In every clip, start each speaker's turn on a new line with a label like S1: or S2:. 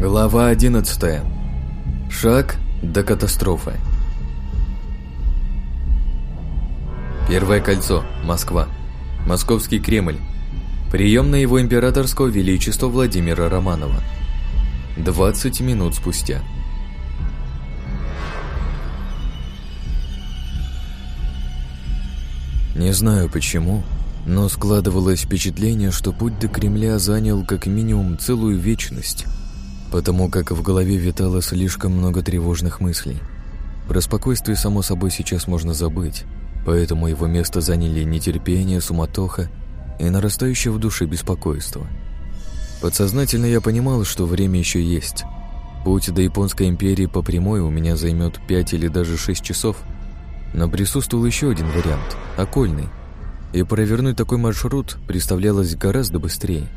S1: Глава 11. Шаг до катастрофы. Первое кольцо. Москва. Московский Кремль. Прием на его императорского величества Владимира Романова. 20 минут спустя. Не знаю почему, но складывалось впечатление, что путь до Кремля занял как минимум целую вечность, потому как в голове витало слишком много тревожных мыслей. Про спокойствие, само собой, сейчас можно забыть, поэтому его место заняли нетерпение, суматоха и нарастающее в душе беспокойство. Подсознательно я понимал, что время еще есть. Путь до Японской империи по прямой у меня займет 5 или даже 6 часов, но присутствовал еще один вариант – окольный – и провернуть такой маршрут представлялось гораздо быстрее.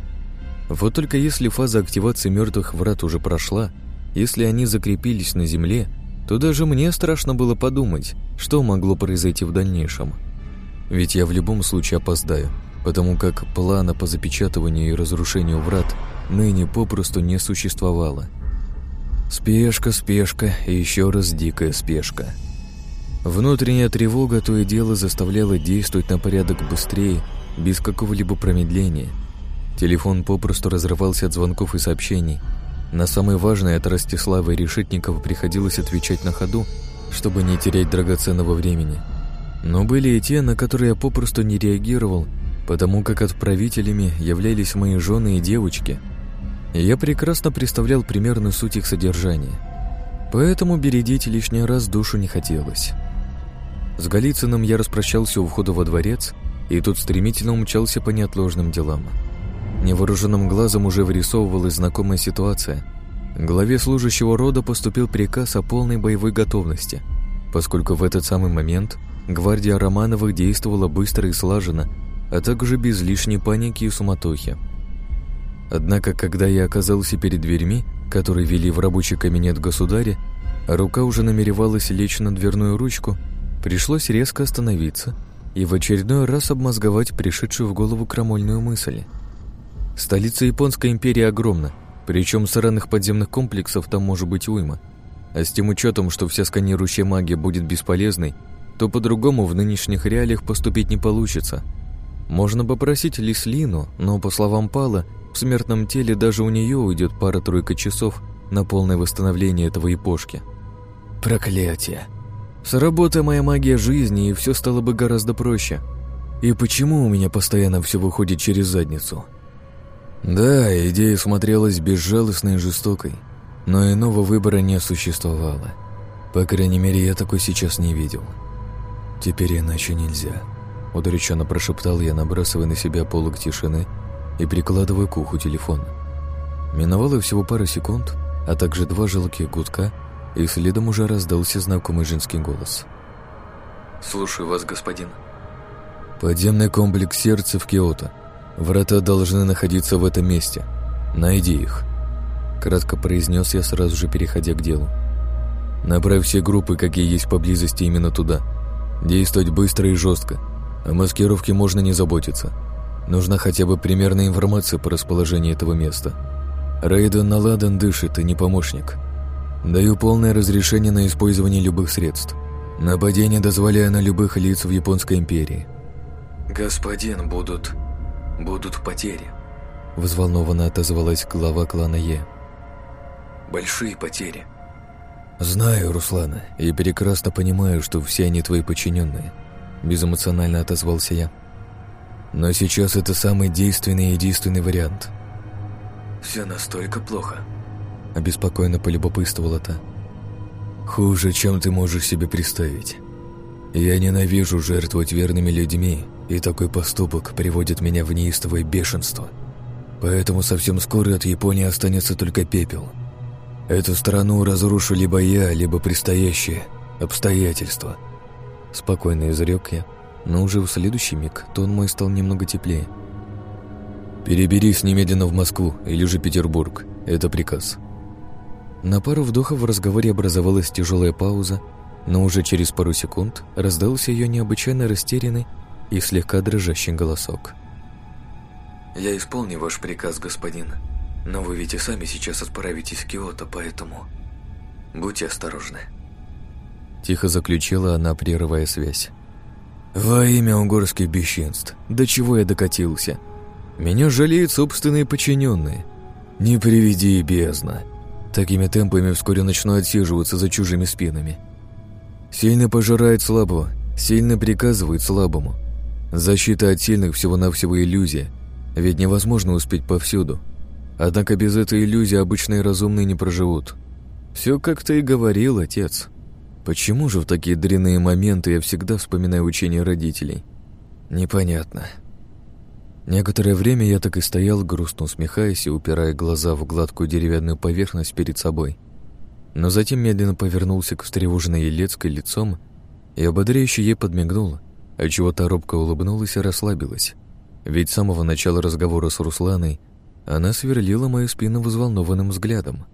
S1: Вот только если фаза активации мертвых врат уже прошла, если они закрепились на земле, то даже мне страшно было подумать, что могло произойти в дальнейшем. Ведь я в любом случае опоздаю, потому как плана по запечатыванию и разрушению врат ныне попросту не существовало. Спешка, спешка и еще раз дикая спешка. Внутренняя тревога то и дело заставляла действовать на порядок быстрее, без какого-либо промедления. Телефон попросту разрывался от звонков и сообщений. На самое важное от Ростислава и Решетникова приходилось отвечать на ходу, чтобы не терять драгоценного времени. Но были и те, на которые я попросту не реагировал, потому как отправителями являлись мои жены и девочки. И я прекрасно представлял примерную суть их содержания. Поэтому бередить лишний раз душу не хотелось. С Голицыным я распрощался у входа во дворец, и тут стремительно умчался по неотложным делам. Невооруженным глазом уже вырисовывалась знакомая ситуация. Главе служащего рода поступил приказ о полной боевой готовности, поскольку в этот самый момент гвардия Романовых действовала быстро и слаженно, а также без лишней паники и суматохи. Однако, когда я оказался перед дверьми, которые вели в рабочий кабинет государя, рука уже намеревалась лечь на дверную ручку, Пришлось резко остановиться и в очередной раз обмозговать пришедшую в голову крамольную мысль. Столица Японской империи огромна, причем сраных подземных комплексов там может быть уйма. А с тем учетом, что вся сканирующая магия будет бесполезной, то по-другому в нынешних реалиях поступить не получится. Можно попросить Лислину, но, по словам Пала, в смертном теле даже у нее уйдет пара-тройка часов на полное восстановление этого япошки. Проклятие! Сработая моя магия жизни, и все стало бы гораздо проще. И почему у меня постоянно все выходит через задницу? Да, идея смотрелась безжалостной и жестокой, но иного выбора не существовало. По крайней мере, я такой сейчас не видел. Теперь иначе нельзя. Удрученно прошептал я, набрасывая на себя полок тишины и прикладывая к уху телефон. Миновало всего пару секунд, а также два желких гудка, и следом уже раздался знакомый женский голос.
S2: «Слушаю вас, господин».
S1: «Подземный комплекс сердца в Киото. Врата должны находиться в этом месте. Найди их», — кратко произнес я, сразу же переходя к делу. «Направь все группы, какие есть поблизости, именно туда. Действовать быстро и жестко. О маскировке можно не заботиться. Нужна хотя бы примерная информация по расположению этого места. Рейден Наладан дышит и не помощник». Даю полное разрешение на использование любых средств. Нападение дозволяю на любых лиц в Японской империи.
S2: «Господин, будут... будут потери», —
S1: взволнованно отозвалась глава клана Е.
S2: «Большие потери».
S1: «Знаю, Руслана, и прекрасно понимаю, что все они твои подчиненные», — безэмоционально отозвался я. «Но сейчас это самый действенный и единственный вариант».
S2: «Все настолько плохо»,
S1: Обеспокоенно полюбопытствовала та. «Хуже, чем ты можешь себе представить. Я ненавижу жертвовать верными людьми, и такой поступок приводит меня в неистовое бешенство. Поэтому совсем скоро от Японии останется только пепел. Эту страну разрушу либо я, либо предстоящие обстоятельства». Спокойно изрек я, но уже в следующий миг тон мой стал немного теплее. «Переберись немедленно в Москву или же Петербург. Это приказ». На пару вдохов в разговоре образовалась тяжелая пауза, но уже через пару секунд раздался ее необычайно растерянный и слегка дрожащий голосок.
S2: «Я исполню ваш приказ, господин. Но вы ведь и сами сейчас отправитесь в Киото, поэтому будьте осторожны.
S1: Тихо заключила она, прерывая связь. «Во имя угорских бесчинств, до чего я докатился? Меня жалеют собственные подчиненные. Не приведи бездна. Такими темпами вскоре начну отсиживаться за чужими спинами. Сильно пожирает слабого, сильно приказывает слабому. Защита от сильных всего-навсего иллюзия, ведь невозможно успеть повсюду. Однако без этой иллюзии обычные разумные не проживут. Все как ты и говорил, отец. Почему же в такие дрянные моменты я всегда вспоминаю учения родителей? Непонятно. Некоторое время я так и стоял, грустно усмехаясь и упирая глаза в гладкую деревянную поверхность перед собой. Но затем медленно повернулся к встревоженной Елецкой лицом и ободряюще ей подмигнул, отчего та робко улыбнулась и расслабилась. Ведь с самого начала разговора с Русланой она сверлила мою спину взволнованным взглядом.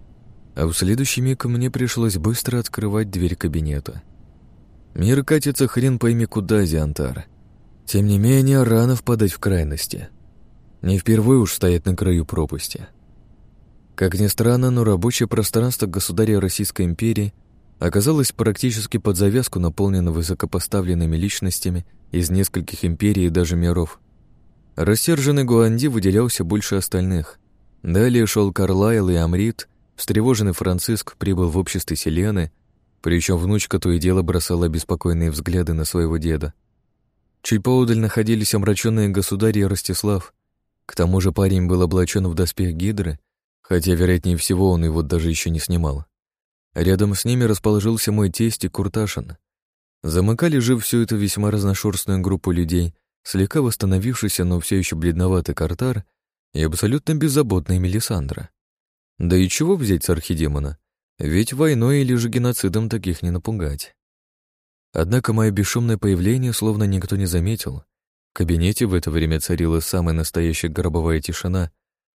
S1: А в следующий миг мне пришлось быстро открывать дверь кабинета. Мир катится хрен пойми куда, Зиантар. Тем не менее, рано впадать в крайности. Не впервые уж стоять на краю пропасти. Как ни странно, но рабочее пространство государя Российской империи оказалось практически под завязку наполнено высокопоставленными личностями из нескольких империй и даже миров. Рассерженный Гуанди выделялся больше остальных. Далее шел Карлайл и Амрит, встревоженный Франциск прибыл в обществе Селены, причем внучка то и дело бросала беспокойные взгляды на своего деда. Чуть поодаль находились омраченные государь и Ростислав. К тому же парень был облачен в доспех Гидры, хотя, вероятнее всего, он его даже еще не снимал. Рядом с ними расположился мой тесть и Курташин. Замыкали же всю эту весьма разношерстную группу людей, слегка восстановившийся, но все еще бледноватый Картар и абсолютно беззаботный Мелисандра. Да и чего взять с архидемона? Ведь войной или же геноцидом таких не напугать. Однако мое бесшумное появление словно никто не заметил. В кабинете в это время царила самая настоящая гробовая тишина,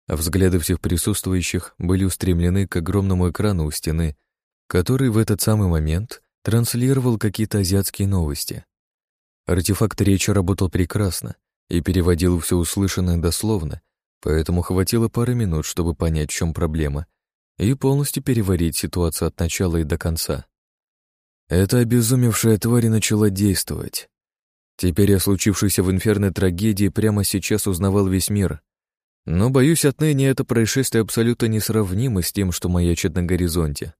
S1: а взгляды всех присутствующих были устремлены к огромному экрану у стены, который в этот самый момент транслировал какие-то азиатские новости. Артефакт речи работал прекрасно и переводил все услышанное дословно, поэтому хватило пары минут, чтобы понять, в чем проблема, и полностью переварить ситуацию от начала и до конца. Эта обезумевшая тварь начала действовать. Теперь о случившейся в инферной трагедии прямо сейчас узнавал весь мир. Но, боюсь, отныне это происшествие абсолютно несравнимо с тем, что маячит на горизонте.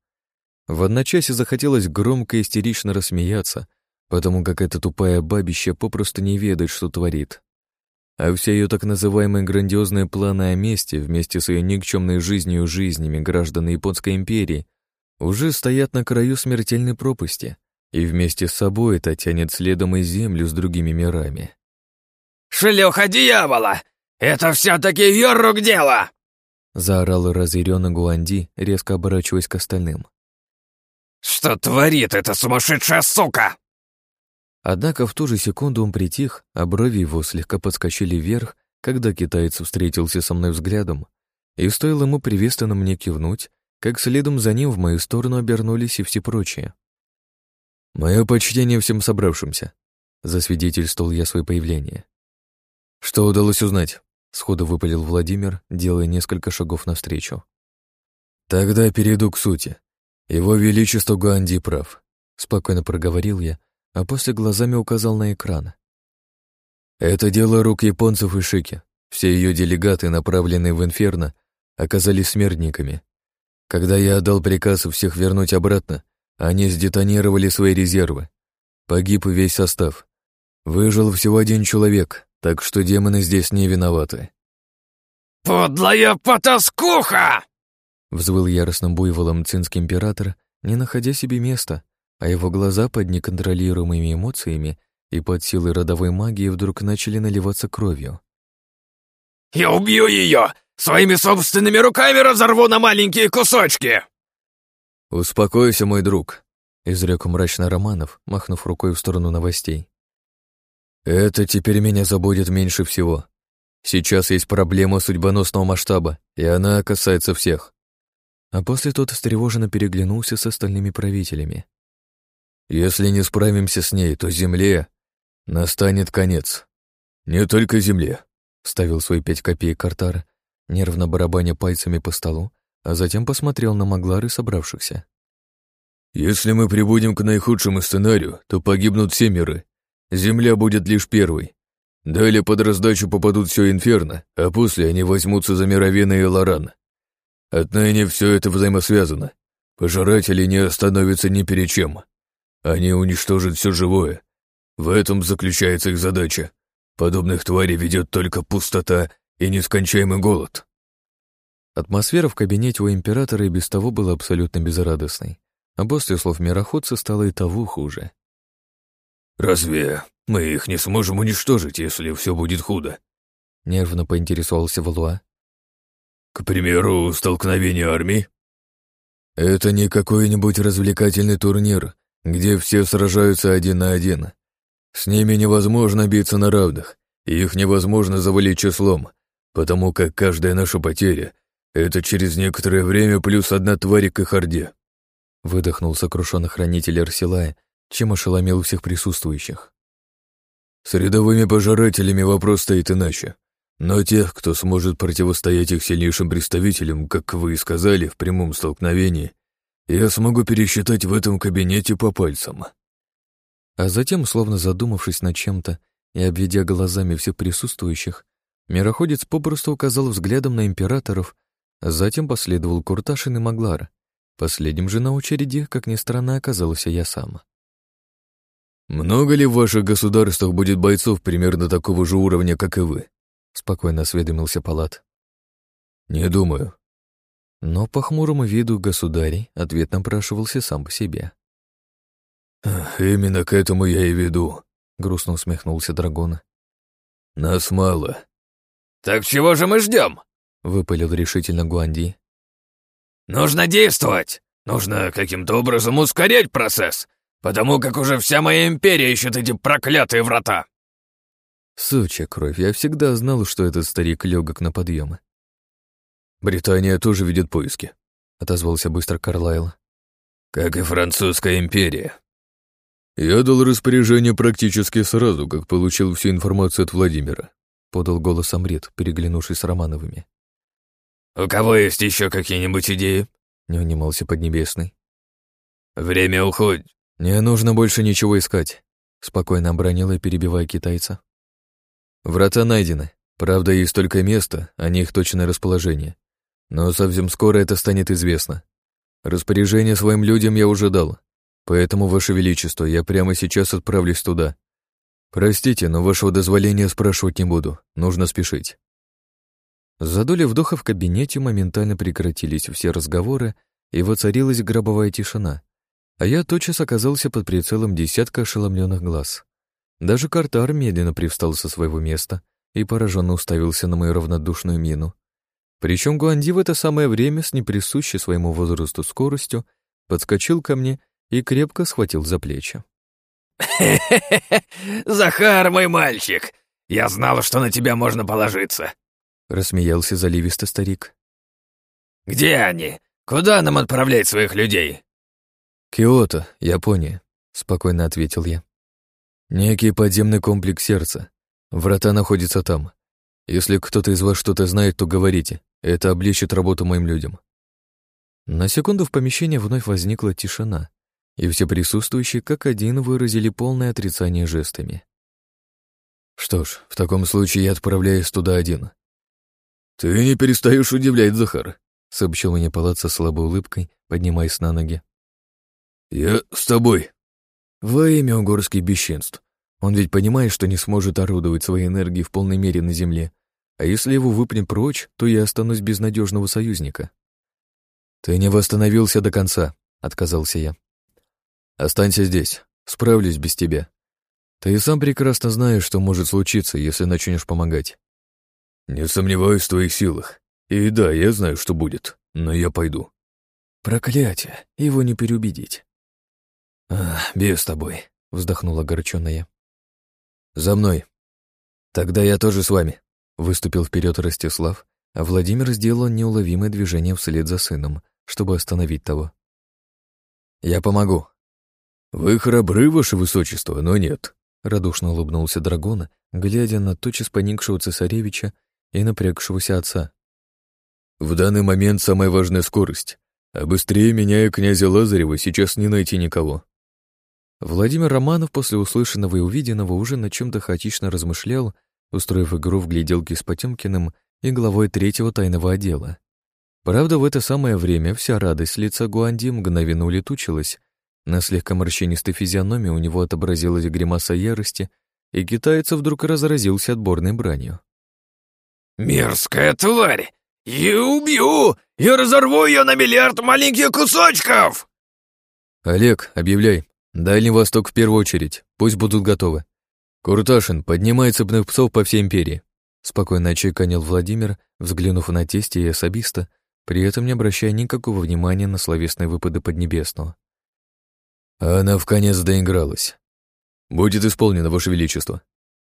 S1: В одночасье захотелось громко и истерично рассмеяться, потому как эта тупая бабища попросту не ведает, что творит. А все ее так называемые грандиозные планы о мести вместе с ее никчемной жизнью и жизнями граждан Японской империи уже стоят на краю смертельной пропасти, и вместе с собой это тянет следом и землю с другими мирами.
S3: «Шлюха дьявола! Это все-таки ее рук дело!»
S1: Заорал разъяренно Гуанди, резко оборачиваясь к остальным.
S3: «Что творит эта сумасшедшая сука?»
S1: Однако в ту же секунду он притих, а брови его слегка подскочили вверх, когда китаец встретился со мной взглядом, и стоило ему приветственно мне кивнуть, как следом за ним в мою сторону обернулись и все прочие. «Мое почтение всем собравшимся», — засвидетельствовал я свое появление. «Что удалось узнать?» — сходу выпалил Владимир, делая несколько шагов навстречу. «Тогда перейду к сути. Его Величество Гуанди прав», — спокойно проговорил я, а после глазами указал на экран. «Это дело рук японцев и Шики. Все ее делегаты, направленные в Инферно, оказались смертниками. Когда я отдал приказ всех вернуть обратно, они сдетонировали свои резервы. Погиб весь состав. Выжил всего один человек, так что демоны здесь не виноваты.
S3: «Подлая потаскуха!»
S1: Взвыл яростным буйволом цинский император, не находя себе места, а его глаза под неконтролируемыми эмоциями и под силой родовой магии вдруг начали наливаться кровью.
S3: «Я убью ее! Своими собственными руками разорву на маленькие кусочки!»
S1: «Успокойся, мой друг», — изрек мрачно Романов, махнув рукой в сторону новостей. «Это теперь меня забудет меньше всего. Сейчас есть проблема судьбоносного масштаба, и она касается всех». А после тот встревоженно переглянулся с остальными правителями. «Если не справимся с ней, то Земле настанет конец. Не только Земле», — вставил свои пять копеек Картар, нервно барабаня пальцами по столу, а затем посмотрел на Маглары собравшихся.
S4: «Если мы прибудем к наихудшему сценарию, то погибнут все миры. Земля будет лишь первой. Далее под раздачу попадут все инферно, а после они возьмутся за Мировина и Лоран. Отныне все это взаимосвязано. Пожиратели не остановятся ни перед чем. Они уничтожат все живое. В этом заключается их задача. Подобных тварей ведет только пустота и нескончаемый голод.
S1: Атмосфера в кабинете у императора и без того была абсолютно безрадостной, а после слов мироходца стало и того хуже.
S4: «Разве мы их не сможем уничтожить, если все будет худо?»
S1: Нервно поинтересовался Валуа.
S4: «К примеру, столкновение армий?» «Это не какой-нибудь развлекательный турнир, где все сражаются один на один. С ними невозможно биться на равных, и их невозможно завалить числом, потому как каждая наша потеря — это через некоторое время плюс одна тварь к их орде».
S1: Выдохнул сокрушенный хранитель Арсилая, чем ошеломил всех присутствующих.
S4: С рядовыми пожирателями вопрос стоит иначе. Но тех, кто сможет противостоять их сильнейшим представителям, как вы и сказали, в прямом столкновении, я смогу пересчитать в этом кабинете по пальцам.
S1: А затем, словно задумавшись над чем-то и обведя глазами всех присутствующих, мироходец попросту указал взглядом на императоров, а затем последовал Курташин и Маглара. Последним же на очереди, как ни странно, оказался я сам.
S4: «Много ли в ваших государствах будет бойцов примерно такого же уровня, как и вы?»
S1: — спокойно осведомился Палат.
S4: «Не думаю».
S1: Но по хмурому виду государей ответ напрашивался сам по себе.
S4: «Именно к этому я и веду», — грустно усмехнулся Драгон. «Нас мало».
S3: «Так чего же мы ждем?»
S1: — выпалил решительно Гуанди.
S3: «Нужно действовать! Нужно каким-то образом ускорять процесс, потому как уже вся моя империя ищет эти проклятые врата!»
S1: Сучья кровь, я всегда знал, что этот старик легок на подъемы.
S4: «Британия тоже ведет поиски», —
S1: отозвался быстро Карлайл.
S4: «Как и французская империя». «Я дал распоряжение практически сразу, как получил всю информацию от Владимира», — подал голос Амрит, переглянувшись с Романовыми.
S3: «У кого есть еще какие-нибудь идеи?»
S1: — не унимался Поднебесный.
S3: «Время уходит».
S1: «Не нужно больше ничего искать», — спокойно обронила, перебивая китайца. «Врата найдены. Правда, есть только место, а не их точное расположение. Но совсем скоро это станет известно. Распоряжение своим людям я уже дал, поэтому, Ваше Величество, я прямо сейчас отправлюсь туда. Простите, но вашего дозволения спрашивать не буду, нужно спешить». За долей вдоха в кабинете моментально прекратились все разговоры, и воцарилась гробовая тишина, а я тотчас оказался под прицелом десятка ошеломленных глаз. Даже Картар медленно привстал со своего места и пораженно уставился на мою равнодушную мину. Причем Гуанди в это самое время с неприсущей своему возрасту скоростью подскочил ко мне и крепко схватил за плечи.
S3: Захар, мой мальчик! Я знал, что на тебя можно положиться!»
S1: Рассмеялся заливисто старик.
S3: «Где они? Куда нам отправлять своих людей?»
S1: «Киото, Япония», — спокойно ответил я. «Некий подземный комплекс сердца. Врата находятся там. Если кто-то из вас что-то знает, то говорите. Это облегчит работу моим людям». На секунду в помещении вновь возникла тишина, и все присутствующие как один выразили полное отрицание жестами. «Что ж, в таком случае я отправляюсь туда один».
S4: «Ты не перестаешь удивлять, Захар», —
S1: сообщил мне палац со слабой улыбкой, поднимаясь на ноги.
S4: «Я с тобой».
S1: Во имя угорских бесчинств. Он ведь понимает, что не сможет орудовать своей энергией в полной мере на Земле, а если его выпнет прочь, то я останусь без надежного союзника. «Ты не восстановился до конца», — отказался я. «Останься здесь, справлюсь без тебя. Ты и сам прекрасно знаешь, что может случиться, если начнешь помогать».
S4: «Не сомневаюсь в твоих силах. И да, я знаю, что будет, но я пойду».
S1: «Проклятие! Его не переубедить».
S4: «Ах, без тобой», — вздохнула огорченная.
S1: «За мной». «Тогда я тоже с вами», — выступил вперед Ростислав, а Владимир сделал неуловимое движение вслед за сыном, чтобы остановить того. «Я помогу».
S4: «Вы храбры, ваше высочество, но нет», —
S1: радушно улыбнулся Драгона, глядя на тотчас поникшего цесаревича и напрягшегося отца.
S4: В данный момент самая важная скорость, а быстрее меня и князя Лазарева сейчас не найти никого.
S1: Владимир Романов после услышанного и увиденного уже на чем-то хаотично размышлял, устроив игру в гляделки с Потемкиным и главой третьего тайного отдела. Правда, в это самое время вся радость лица Гуанди мгновенно улетучилась. На слегка морщинистой физиономии у него отобразилась гримаса ярости, и китаец вдруг разразился отборной бранью.
S3: «Мерзкая тварь! Я убью! Я разорву ее на миллиард маленьких кусочков!»
S1: «Олег, объявляй. Дальний Восток в первую очередь. Пусть будут готовы. Курташин, поднимай цепных псов по всей империи». Спокойно очеканил Владимир, взглянув на тесте и особиста, при этом не обращая никакого внимания на словесные выпады Поднебесного.
S4: Она в конец доигралась. «Будет исполнено, Ваше Величество».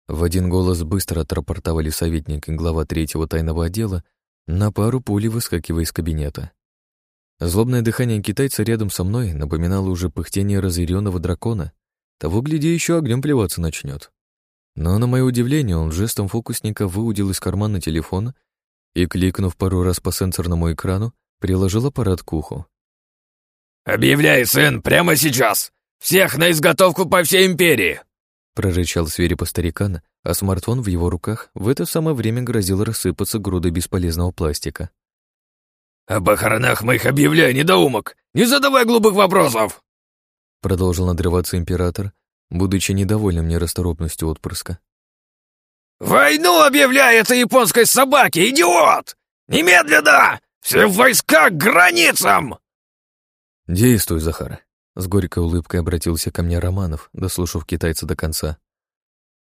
S1: В один голос быстро отрапортовали советник и глава третьего тайного отдела, на пару пули выскакивая из кабинета. Злобное дыхание китайца рядом со мной напоминало уже пыхтение разъяренного дракона. Того, гляди, еще огнем плеваться начнет. Но, на мое удивление, он жестом фокусника выудил из кармана телефон и, кликнув пару раз по сенсорному экрану, приложил аппарат к уху.
S3: «Объявляй, сын, прямо сейчас! Всех на изготовку по всей империи!»
S1: прорычал свирепо старикан, а смартфон в его руках в это самое время грозил рассыпаться грудой бесполезного пластика.
S3: «О похоронах моих объявляй, недоумок! Не задавай глупых вопросов!»
S1: Продолжил надрываться император, будучи недовольным нерасторопностью отпрыска.
S3: «Войну объявляй этой японской собаке, идиот! Немедленно! Все войска к границам!»
S1: «Действуй, Захар!» С горькой улыбкой обратился ко мне Романов, дослушав китайца до конца.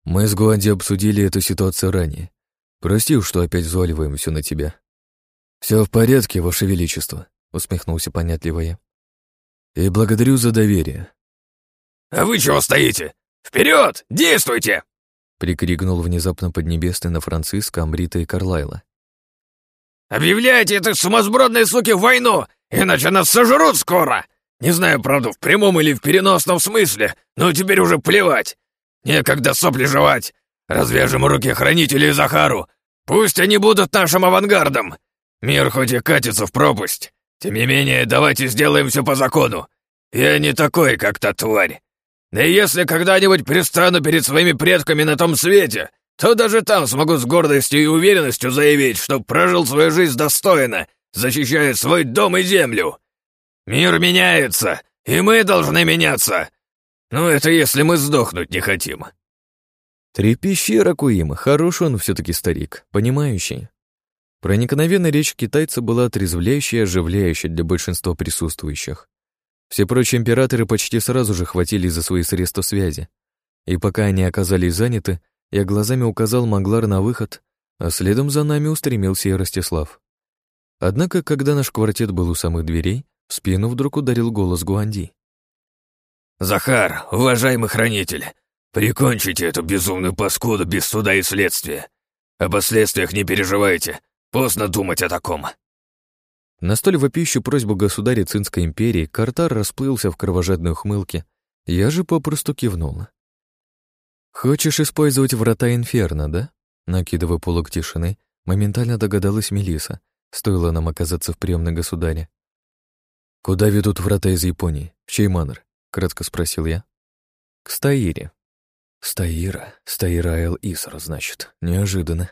S1: «Мы с Гуанди обсудили эту ситуацию ранее. Прости, что опять взваливаем все на тебя». «Все в порядке, Ваше Величество», — усмехнулся понятливо я. «И благодарю за доверие».
S3: «А вы чего стоите? Вперед! Действуйте!»
S1: — прикрикнул внезапно Поднебесный на Франциска, Амрита и Карлайла.
S3: «Объявляйте этой сумасбродной суки войну, иначе нас сожрут скоро! Не знаю, правда, в прямом или в переносном смысле, но теперь уже плевать. Некогда сопли жевать. Развяжем руки хранителей Захару. Пусть они будут нашим авангардом. Мир хоть и катится в пропасть. Тем не менее, давайте сделаем все по закону. Я не такой, как та тварь. Да и если когда-нибудь перестану перед своими предками на том свете, то даже там смогу с гордостью и уверенностью заявить, что прожил свою жизнь достойно, защищая свой дом и землю. Мир меняется, и мы должны меняться. Ну, это если мы сдохнуть не хотим».
S1: Трепещи, Ракуима, хороший он все таки старик, понимающий. Проникновенная речь китайца была отрезвляющая и оживляющая для большинства присутствующих. Все прочие императоры почти сразу же хватили за свои средства связи. И пока они оказались заняты, я глазами указал Маглар на выход, а следом за нами устремился и Ростислав. Однако, когда наш квартет был у самых дверей, в спину вдруг ударил голос Гуанди.
S3: «Захар, уважаемый хранитель, прикончите эту безумную паскуду без суда и следствия. О последствиях не переживайте, поздно думать о таком».
S1: На столь вопиющую просьбу государя Цинской империи Картар расплылся в кровожадной ухмылке, я же попросту кивнула. «Хочешь использовать врата Инферно, да?» Накидывая полок тишины, моментально догадалась Мелиса. Стоило нам оказаться в приемной государя. «Куда ведут врата из Японии? В чей манер?» — кратко спросил я. «К Стаире». «Стаира? Стаира Айл Исра, значит. Неожиданно».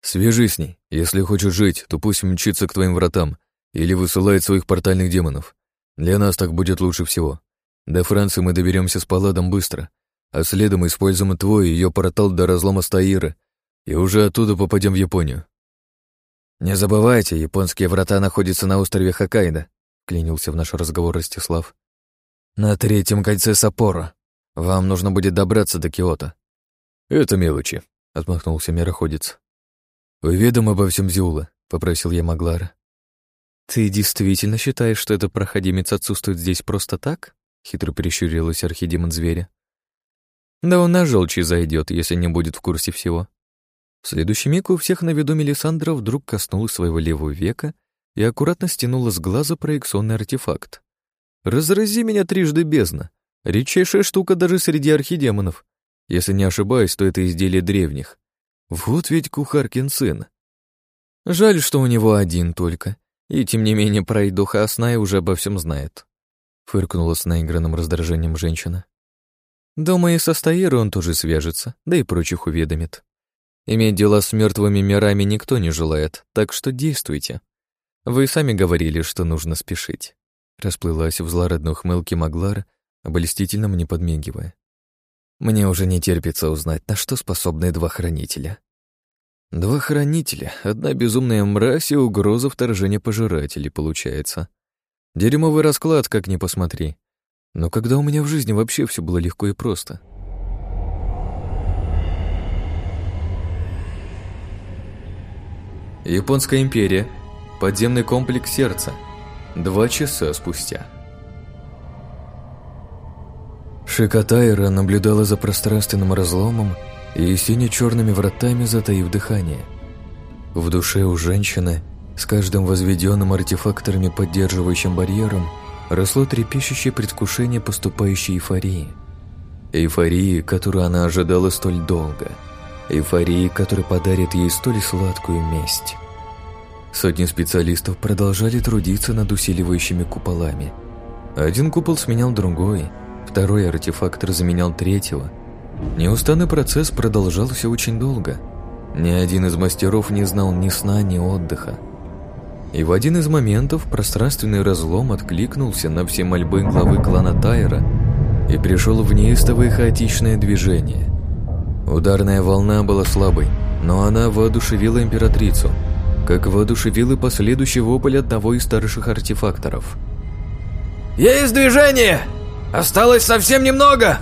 S1: «Свяжись с ней. Если хочет жить, то пусть мчится к твоим вратам или высылает своих портальных демонов. Для нас так будет лучше всего. До Франции мы доберемся с Палладом быстро, а следом используем твой и ее портал до разлома Стаира, и уже оттуда попадем в Японию». «Не забывайте, японские врата находятся на острове Хоккайдо», клянился в наш разговор Ростислав. «На третьем кольце Саппоро. Вам нужно будет добраться до Киота». «Это мелочи», — отмахнулся мироходец. «Уведом обо всем Зиула», — попросил я Маглара. «Ты действительно считаешь, что этот проходимец отсутствует здесь просто так?» — хитро прищурилась архидемон зверя. «Да он на желчи зайдет, если не будет в курсе всего». В следующий миг у всех на виду Мелисандра вдруг коснулась своего левого века и аккуратно стянула с глаза проекционный артефакт. «Разрази меня трижды бездна. Редчайшая штука даже среди архидемонов. Если не ошибаюсь, то это изделие древних. Вот ведь кухаркин сын». Жаль, что у него один только. И тем не менее пройдуха Аснай уже обо всем знает. Фыркнула с наигранным раздражением женщина. Думаю, и со Стаирой он тоже свяжется, да и прочих уведомит. Иметь дела с мертвыми мирами никто не желает, так что действуйте. Вы сами говорили, что нужно спешить. Расплылась в злорадной ухмылке Маглара, обольстительно мне подмигивая. Мне уже не терпится узнать, на что способны два хранителя. Два хранителя, одна безумная мразь и угроза вторжения пожирателей, получается. Дерьмовый расклад, как ни посмотри. Но когда у меня в жизни вообще все было легко и просто? Японская империя. Подземный комплекс сердца. Два часа спустя. Шикотайра наблюдала за пространственным разломом и сине-черными вратами, затаив дыхание. В душе у женщины, с каждым возведенным артефакторами поддерживающим барьером, росло трепещущее предвкушение поступающей эйфории. Эйфории, которую она ожидала столь долго. Эйфории, которая подарит ей столь сладкую месть. Сотни специалистов продолжали трудиться над усиливающими куполами. Один купол сменял другой, второй артефактор заменял третьего. Неустанный процесс продолжался очень долго. Ни один из мастеров не знал ни сна, ни отдыха. И в один из моментов пространственный разлом откликнулся на все мольбы главы клана Тайра и пришел в неистовое хаотичное движение. Ударная волна была слабой, но она воодушевила императрицу – как воодушевил и последующий вопль одного из старших артефакторов.
S3: «Есть движение! Осталось совсем немного!»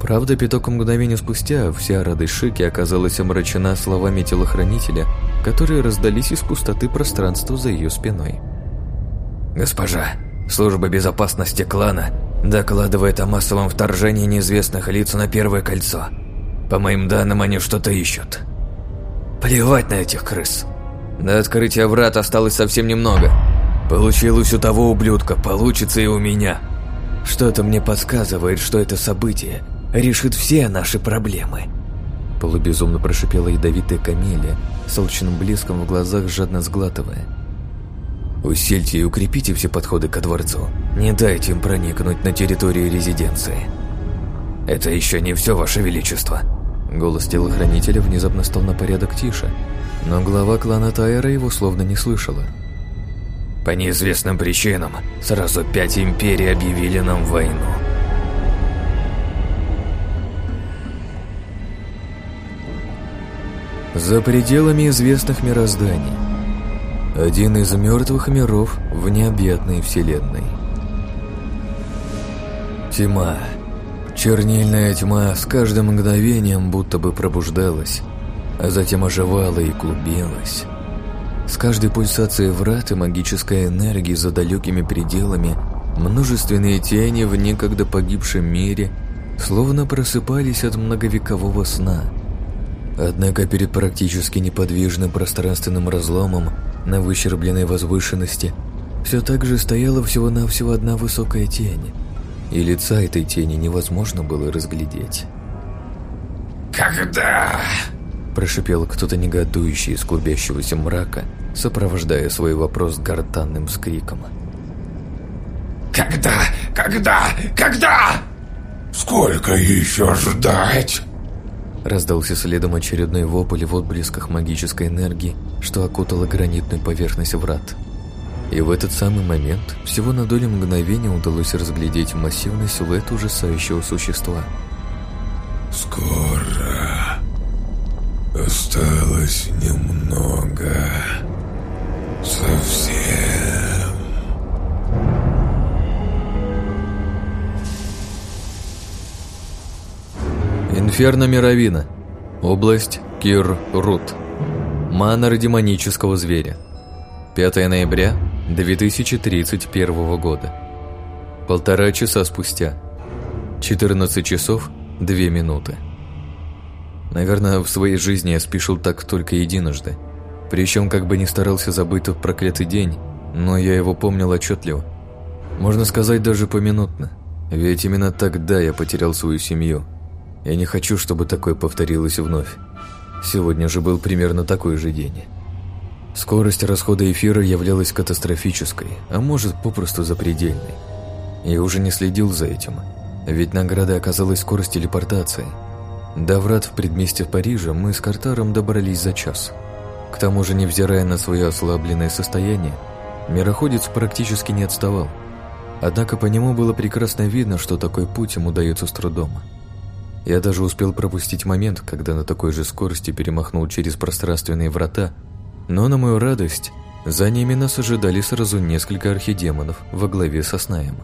S1: Правда, пяток мгновений спустя вся радость Шики оказалась омрачена словами телохранителя, которые раздались из пустоты пространства за ее спиной.
S3: «Госпожа, служба безопасности клана докладывает о массовом вторжении неизвестных лиц на Первое кольцо. По моим данным, они что-то ищут. Плевать на этих крыс!» До открытия врат осталось совсем немного. Получилось у того ублюдка, получится и у меня. Что-то мне подсказывает, что это событие решит все наши проблемы.
S1: Полубезумно прошипела ядовитая камелия, с алчным блеском в глазах жадно сглатывая.
S3: Усильте и укрепите все подходы ко дворцу. Не дайте им проникнуть на территорию резиденции. Это еще не все, Ваше Величество.
S1: Голос телохранителя внезапно стал на порядок тише, но глава клана Тайра его словно не слышала.
S3: По неизвестным причинам сразу пять империй объявили нам войну.
S1: За пределами известных мирозданий. Один из мертвых миров в необъятной вселенной. Тьма. Чернильная тьма с каждым мгновением будто бы пробуждалась, а затем оживала и клубилась. С каждой пульсацией врат и магической энергии за далекими пределами множественные тени в некогда погибшем мире словно просыпались от многовекового сна. Однако перед практически неподвижным пространственным разломом на выщербленной возвышенности все так же стояла всего-навсего одна высокая тень, и лица этой тени невозможно было разглядеть.
S3: «Когда?»
S1: Прошипел кто-то негодующий из клубящегося мрака, сопровождая свой вопрос гортанным скриком.
S3: «Когда? Когда? Когда? Сколько еще ждать?»
S1: Раздался следом очередной вопль в отблесках магической энергии, что окутало гранитную поверхность врат. И в этот самый момент всего на долю мгновения удалось разглядеть массивный силуэт ужасающего существа.
S5: «Скоро Осталось немного. Совсем.
S1: Инферно Мировина. Область Кир-Рут. Манор демонического зверя. 5 ноября 2031 года. Полтора часа спустя. 14 часов 2 минуты. Наверное, в своей жизни я спешил так только единожды. Причем, как бы ни старался забыть тот проклятый день, но я его помнил отчетливо. Можно сказать, даже поминутно. Ведь именно тогда я потерял свою семью. Я не хочу, чтобы такое повторилось вновь. Сегодня же был примерно такой же день. Скорость расхода эфира являлась катастрофической, а может, попросту запредельной. Я уже не следил за этим, ведь наградой оказалась скорость телепортации. До врат в предместе Парижа мы с Картаром добрались за час. К тому же, невзирая на свое ослабленное состояние, мироходец практически не отставал. Однако по нему было прекрасно видно, что такой путь ему дается с трудом. Я даже успел пропустить момент, когда на такой же скорости перемахнул через пространственные врата но на мою радость, за ними нас ожидали сразу несколько архидемонов во главе со Снаем.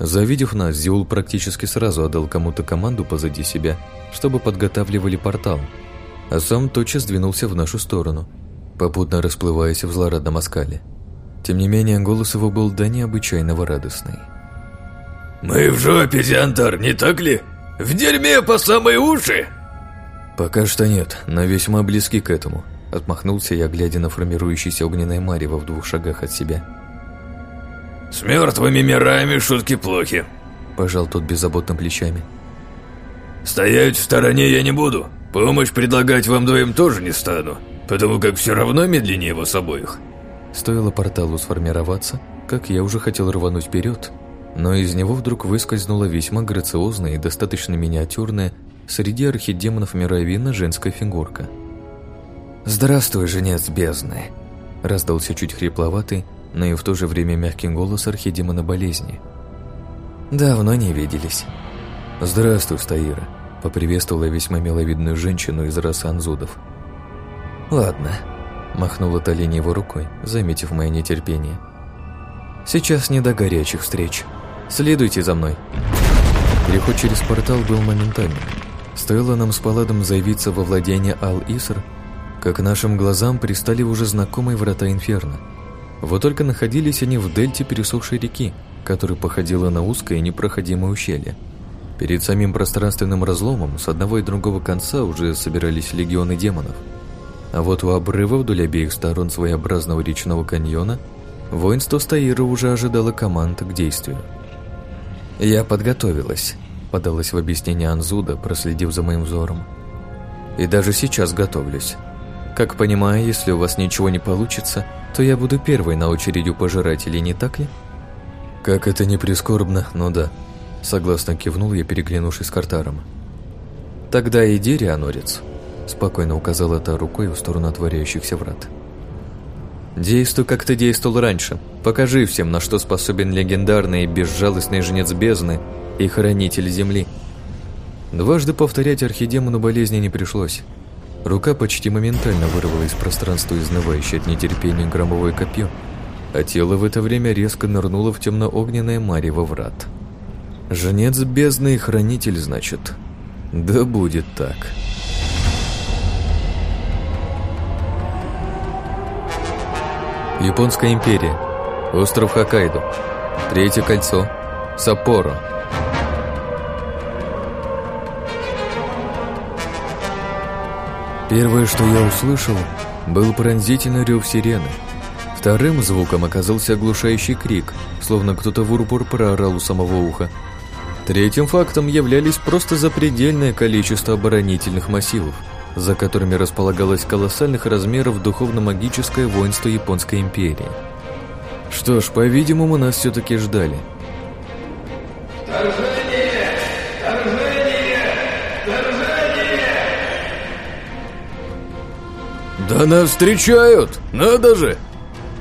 S1: Завидев нас, Зиул практически сразу отдал кому-то команду позади себя, чтобы подготавливали портал, а сам тотчас двинулся в нашу сторону, попутно расплываясь в злорадном оскале. Тем не менее, голос его был до необычайного радостный.
S3: «Мы в жопе, Зиантар, не так ли? В дерьме по самые уши!»
S1: «Пока что нет, но весьма близки к этому», Отмахнулся я, глядя на формирующийся огненное марево в двух шагах от себя.
S3: «С мертвыми мирами шутки плохи», –
S1: пожал тот беззаботно плечами.
S3: «Стоять в стороне я не буду. Помощь предлагать вам двоим тоже не стану, потому как все равно медленнее вас обоих».
S1: Стоило порталу сформироваться, как я уже хотел рвануть вперед, но из него вдруг выскользнула весьма грациозная и достаточно миниатюрная среди архидемонов мировина женская фигурка – «Здравствуй, женец бездны!» Раздался чуть хрипловатый, но и в то же время мягкий голос архидемона болезни. «Давно не виделись». «Здравствуй, Стаира», — поприветствовала весьма миловидную женщину из расы анзудов. «Ладно», — махнула Талини его рукой, заметив мое нетерпение. «Сейчас не до горячих встреч. Следуйте за мной». Переход через портал был моментальным. Стоило нам с Паладом заявиться во владение Ал-Иср, как нашим глазам пристали уже знакомые врата Инферно. Вот только находились они в дельте пересохшей реки, которая походила на узкое и непроходимое ущелье. Перед самим пространственным разломом с одного и другого конца уже собирались легионы демонов. А вот у обрыва вдоль обеих сторон своеобразного речного каньона воинство Стаира уже ожидало команд к действию. «Я подготовилась», — подалась в объяснение Анзуда, проследив за моим взором. «И даже сейчас готовлюсь. Как понимаю, если у вас ничего не получится, то я буду первой на очереди у пожирателей, не так ли? Как это не прискорбно, но да. Согласно кивнул я, переглянувшись с Картаром. Тогда иди, Рианорец. Спокойно указала та рукой в сторону отворяющихся врат. Действуй, как ты действовал раньше. Покажи всем, на что способен легендарный и безжалостный женец бездны и хранитель земли. Дважды повторять архидемону болезни не пришлось. Рука почти моментально вырвала из пространства изнывающее от нетерпения громовое копье, а тело в это время резко нырнуло в темно-огненное марево врат. «Женец бездны и хранитель, значит? Да будет так». Японская империя. Остров Хоккайдо. Третье кольцо. Саппоро. Первое, что я услышал, был пронзительный рев сирены. Вторым звуком оказался оглушающий крик, словно кто-то в упор проорал у самого уха. Третьим фактом являлись просто запредельное количество оборонительных массивов, за которыми располагалось колоссальных размеров духовно-магическое воинство Японской империи. Что ж, по-видимому, нас все-таки ждали.
S3: «Да нас встречают! Надо же!»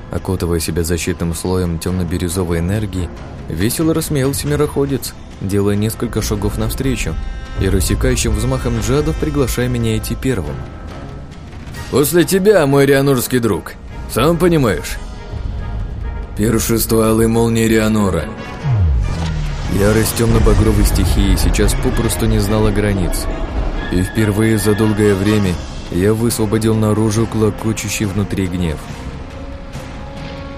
S1: Окутывая себя защитным слоем темно-бирюзовой энергии, весело рассмеялся мироходец, делая несколько шагов навстречу и рассекающим взмахом джадов приглашая меня идти первым.
S3: «После тебя, мой рианорский друг, сам понимаешь».
S2: Пиршество алой молнии Рианора.
S1: Ярость темно-багровой стихии сейчас попросту не знала границ. И впервые за долгое время я высвободил наружу клокочущий внутри гнев.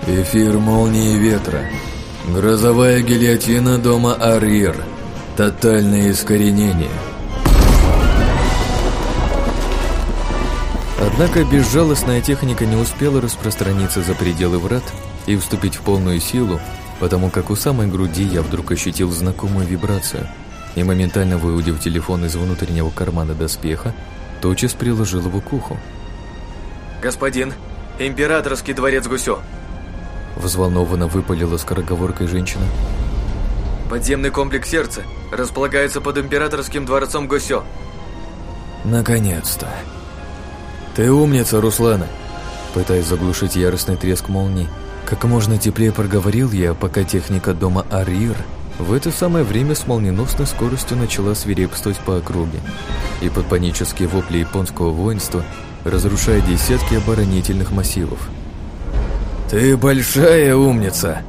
S2: Эфир молнии ветра. Грозовая гильотина дома Арир. Тотальное искоренение.
S1: Однако безжалостная техника не успела распространиться за пределы врат и вступить в полную силу, потому как у самой груди я вдруг ощутил знакомую вибрацию и, моментально выудив телефон из внутреннего кармана доспеха, тотчас приложил его к уху.
S3: «Господин,
S2: Императорский дворец Гусё.
S1: Взволнованно выпалила скороговоркой женщина.
S2: Подземный комплекс сердца располагается под императорским дворцом Гусё.
S1: Наконец-то. Ты умница, Руслана. Пытаясь заглушить яростный треск молний, как можно теплее проговорил я, пока техника дома Арир в это самое время с молниеносной скоростью начала свирепствовать по округе и под панические вопли японского воинства разрушая десятки оборонительных массивов. «Ты большая умница!»